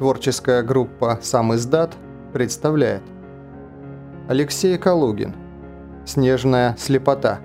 Творческая группа «Сам издат» представляет. Алексей Калугин. «Снежная слепота»